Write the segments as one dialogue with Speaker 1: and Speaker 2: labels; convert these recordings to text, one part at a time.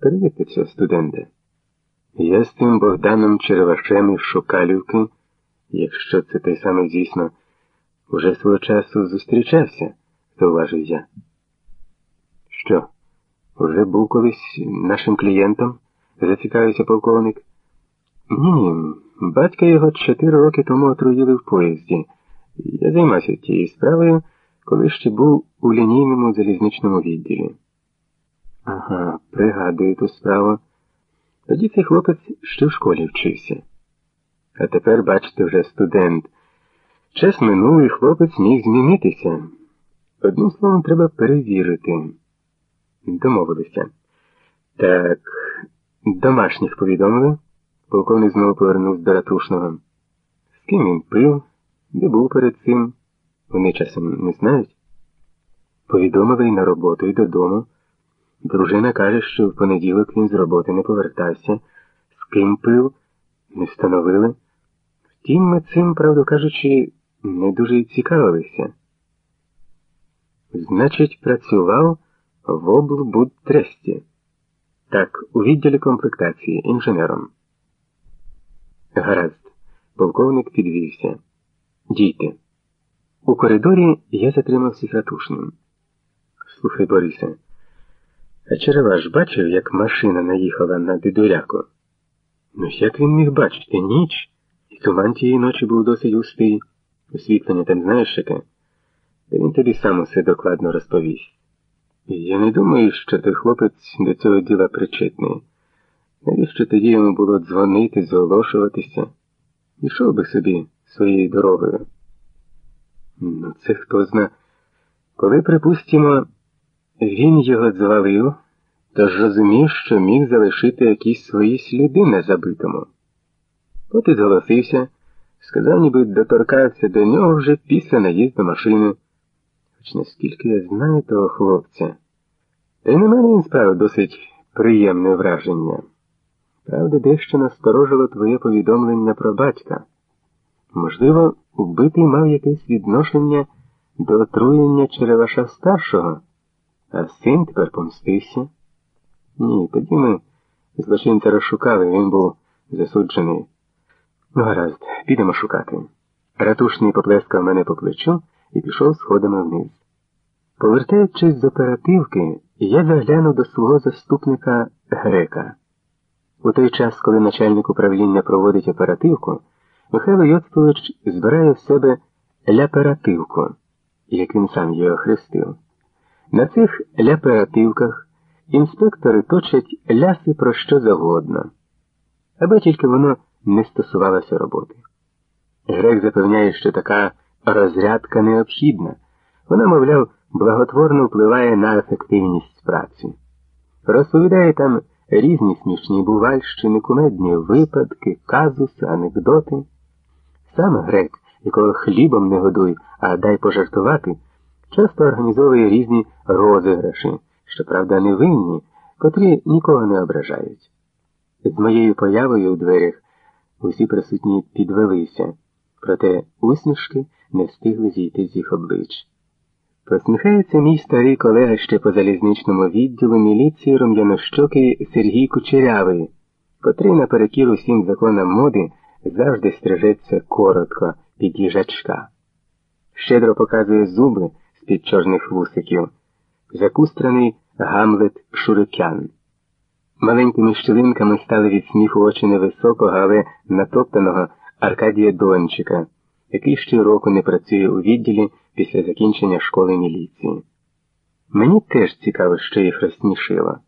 Speaker 1: Перевірте це, студенте. Я з тим Богданом Черевашем із Шукалівки, якщо це той самий, звісно, уже свого часу зустрічався, зауважив я. Що, уже був колись нашим клієнтом? зацікавився полковник. Ні, батька його чотири роки тому отруїли в поїзді. Я займався тією справою, коли ще був у лінійному залізничному відділі. Ага, пригадую ту справу. Тоді цей хлопець ще в школі вчився. А тепер, бачите, вже студент. Час минув і хлопець міг змінитися. Одним словом, треба перевірити. Домовилися. Так, домашніх повідомили. Полковник знову повернувся до ратушного. З ким він пив, де був перед цим, вони часом не знають. Повідомили й на роботу, і додому. Дружина каже, що в понеділок він з роботи не повертався, з ким пив, не встановили. Втім, ми цим, правду кажучи, не дуже цікавилися. Значить, працював в облбудтресті. Так, у відділі комплектації інженером. Гаразд, полковник підвівся. Дійте. У коридорі я затримався ратушним. Слухай, Борисе, а Череваш бачив, як машина наїхала на дедуряку? Ну, як він міг бачити ніч? І туман тієї ночі був досить густий. Освітлення там знаєш яке? Та він тобі сам усе докладно розповість. Я не думаю, що той хлопець до цього діла причетний. Навіщо тоді йому було дзвонити, зголошуватися? Ішов би собі своєю дорогою. Ну, це хто зна. Коли, припустимо, він його звалив, то ж розумів, що міг залишити якісь свої сліди на забитому. От зголосився, сказав, ніби доторкався до нього вже після наїзду машини. Хоч наскільки я знаю того хлопця, та й на мене він справив досить приємне враження. Правда, дещо насторожило твоє повідомлення про батька. Можливо, вбитий мав якесь відношення до отруєння Череваша старшого, а син тепер помстився. Ні, тоді ми злочинця розшукали, він був засуджений. Ну, гаразд, підемо шукати. Ратушний поплескав мене по плечу і пішов сходами вниз. Повертаючись з оперативки, я заглянув до свого заступника Грека. У той час, коли начальник управління проводить оперативку, Михайло Йоцпович збирає в себе ляперативку, як він сам її охрестив. На цих ляперативках інспектори точать ляси про що завгодно, аби тільки воно не стосувалося роботи. Грек запевняє, що така розрядка необхідна. Вона, мовляв, благотворно впливає на ефективність праці. Розповідає там різні смішні бувальщини, кумедні випадки, казуси, анекдоти. Сам грек, якого хлібом не годуй, а дай пожартувати, часто організовує різні розіграші, щоправда, невинні, котрі нікого не ображають. З моєю появою у дверях усі присутні підвелися, проте усмішки не встигли зійти з їх облич. Посміхається мій старий колега ще по залізничному відділу міліції рум'янощокий Сергій Кучерявий, котрий наперекір усім законам моди завжди стрижеться коротко під їжачка. Щедро показує зуби з-під чорних вусиків, закустраний гамлет шурикян. Маленькими щілинками стали від сміху очі невисокого, але натоптаного Аркадія Дончика, який ще року не працює у відділі після закінчення школи міліції. Мені теж цікаво, що їх розсмішило,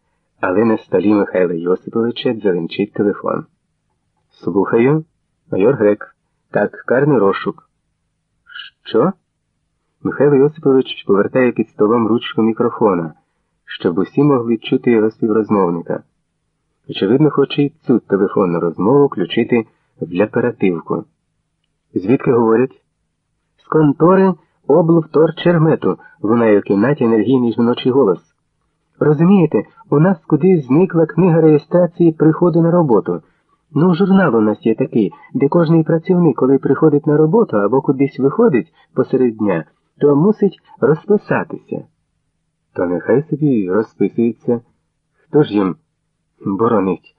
Speaker 1: але на столі Михайла Йосиповича дзеленчить телефон. Слухаю, майор Грек. Так, карний розшук. Що? Михайло Йосипович повертає під столом ручку мікрофона, щоб усі могли чути його співрозмовника. Очевидно, хоче й цю телефонну розмову включити в оперативку. Звідки говорять? З контори облвторчермету лунає в кімнаті енергійний жіночий голос. Розумієте, у нас кудись зникла книга реєстрації приходу на роботу. Ну, журнал у нас є такий, де кожний працівник, коли приходить на роботу або кудись виходить посеред дня, то мусить розписатися. То нехай собі розписується. Хто ж їм боронить